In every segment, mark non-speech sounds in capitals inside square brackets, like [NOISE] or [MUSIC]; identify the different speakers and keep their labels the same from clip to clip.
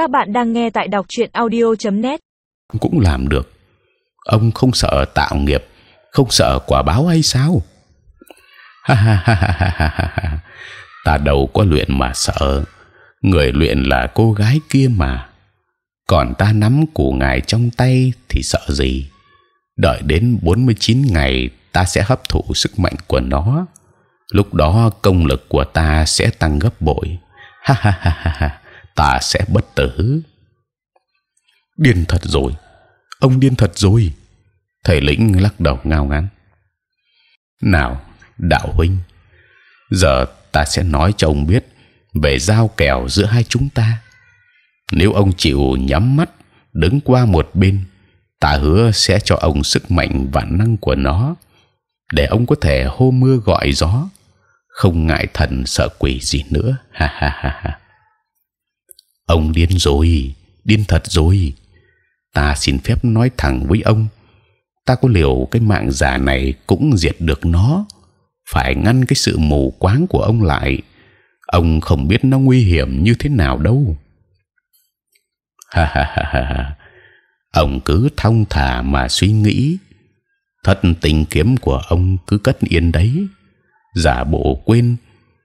Speaker 1: Các bạn đang nghe tại đọc truyện audio.net.
Speaker 2: cũng làm được. Ông không sợ tạo nghiệp, không sợ quả báo hay sao? Ha ha ha ha ha ha ha. Ta đâu có luyện mà sợ. Người luyện là cô gái kia mà. Còn ta nắm củ ngài trong tay thì sợ gì? Đợi đến 49 ngày ta sẽ hấp thụ sức mạnh của nó. Lúc đó công lực của ta sẽ tăng gấp bội. Ha ha ha ha ha. Ta sẽ bất tử. Điên thật rồi, ông điên thật rồi. Thầy lĩnh lắc đầu ngao ngán. Nào, đạo huynh, giờ ta sẽ nói cho ông biết về giao kèo giữa hai chúng ta. Nếu ông chịu nhắm mắt đứng qua một bên, ta hứa sẽ cho ông sức mạnh vạn năng của nó, để ông có thể hô mưa gọi gió, không ngại thần sợ quỷ gì nữa. Ha ha ha ha. Ông điên rồi, điên thật rồi. Ta xin phép nói thẳng với ông, ta có liều cái mạng già này cũng diệt được nó. Phải ngăn cái sự mù quáng của ông lại. Ông không biết nó nguy hiểm như thế nào đâu. Ha ha ha ha. ha. Ông cứ thong thả mà suy nghĩ. Thật tình kiếm của ông cứ cất yên đấy. Giả bộ quên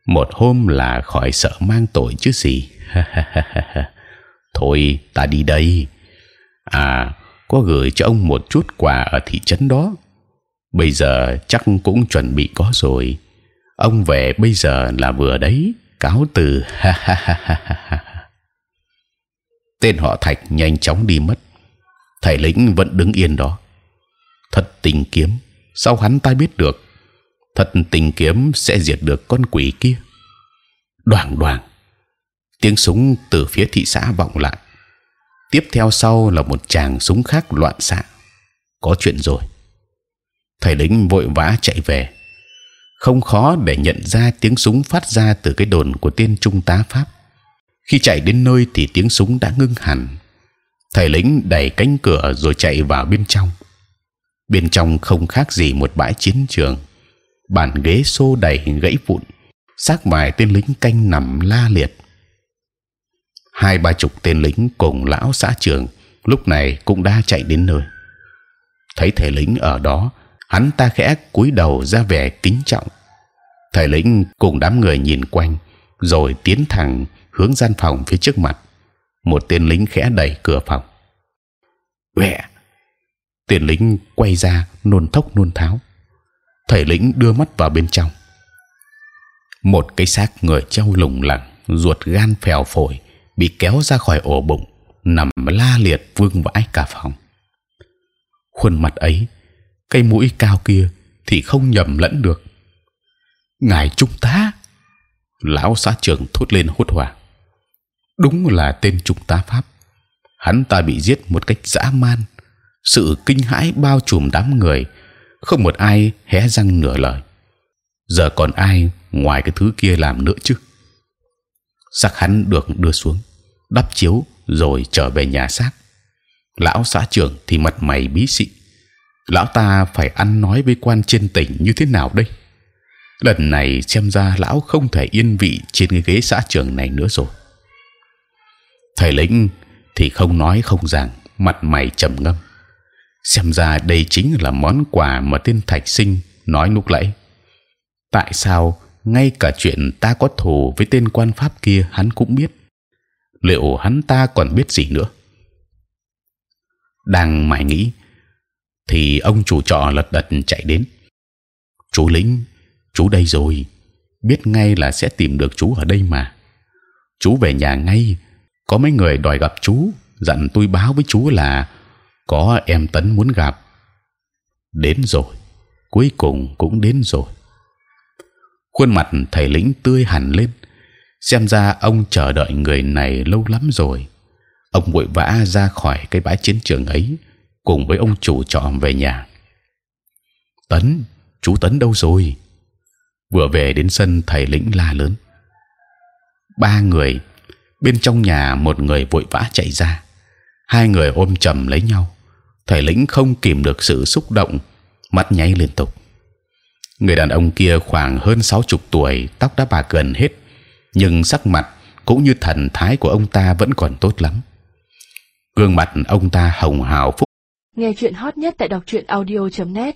Speaker 2: một hôm là khỏi sợ mang tội chứ gì. [LAUGHS] Thôi ta đi đây. À, có gửi cho ông một chút quà ở thị trấn đó. Bây giờ chắc cũng chuẩn bị có rồi. Ông về bây giờ là vừa đấy. Cáo từ. Ha ha ha ha ha ha. Tên họ Thạch nhanh chóng đi mất. Thầy lĩnh vẫn đứng yên đó. Thật tình kiếm. Sao hắn ta biết được? Thật tình kiếm sẽ diệt được con quỷ kia. Đoàn đoàn. Tiếng súng từ phía thị xã vọng lại. Tiếp theo sau là một tràng súng khác loạn xạ. Có chuyện rồi. Thầy lính vội vã chạy về. Không khó để nhận ra tiếng súng phát ra từ cái đồn của tên trung tá pháp. Khi chạy đến nơi thì tiếng súng đã ngưng hẳn. Thầy lính đẩy cánh cửa rồi chạy vào bên trong. Bên trong không khác gì một bãi chiến trường bàn ghế xô đầy gãy vụn, xác vài tên lính canh nằm la liệt. Hai ba chục tên lính cùng lão xã trưởng lúc này cũng đã chạy đến nơi. Thấy thầy lính ở đó, hắn ta khẽ cúi đầu ra vẻ kính trọng. Thầy lính cùng đám người nhìn quanh, rồi tiến thẳng hướng gian phòng phía trước mặt. Một tên lính khẽ đẩy cửa phòng. Vẻ. tên lính quay ra, nôn thốc nôn tháo thầy lĩnh đưa mắt vào bên trong. Một cái xác người treo lủng lẳng, ruột gan phèo phổi, bị kéo ra khỏi ổ bụng, nằm la liệt vương vãi cả phòng. Khuôn mặt ấy cây mũi cao kia thì không nhầm lẫn được. Ngài trung tá! Lão xã trưởng thốt lên hốt hoảng. Đúng là tên trung tá pháp. Hắn ta bị giết một cách dã man. Sự kinh hãi bao trùm đám người không một ai hé răng nửa lời. Giờ còn ai ngoài cái thứ kia làm nữa chứ? Xác hắn được đưa xuống, đắp chiếu rồi trở về nhà xác. Lão xã trưởng thì mặt mày bí xị. Lão ta phải ăn nói với quan trên tỉnh như thế nào đây? Lần này xem ra lão không thể yên vị trên cái ghế xã trưởng này nữa rồi. Thầy lĩnh thì không nói không rằng mặt mày trầm ngâm xem ra đây chính là món quà mà tên thạch sinh nói lúc nãy tại sao ngay cả chuyện ta có thù với tên quan pháp kia hắn cũng biết? Liệu hắn ta còn biết gì nữa? Đang mải nghĩ, thì ông chủ trọ lật đật chạy đến. Chú lính, chú đây rồi, biết ngay là sẽ tìm được chú ở đây mà. Chú về nhà ngay, có mấy người đòi gặp chú, dặn tôi báo với chú là có em tấn muốn gặp. Đến rồi, cuối cùng cũng đến rồi. Khuôn mặt thầy lĩnh tươi hẳn lên, xem ra ông chờ đợi người này lâu lắm rồi. Ông vội vã ra khỏi cái bãi chiến trường ấy, cùng với ông chủ trọ về nhà. Tấn, chú tấn đâu rồi? Vừa về đến sân, thầy lĩnh la lớn. Ba người, bên trong nhà một người vội vã chạy ra. Hai người ôm chầm lấy nhau thầy lĩnh không kìm được sự xúc động, mắt nháy liên tục. Người đàn ông kia khoảng hơn sáu chục tuổi, tóc đã bạc gần hết, nhưng sắc mặt cũng như thần thái của ông ta vẫn còn tốt lắm. Gương mặt ông ta hồng hào phúc.
Speaker 1: Nghe chuyện hot nhất tại đọc truyện audio .net.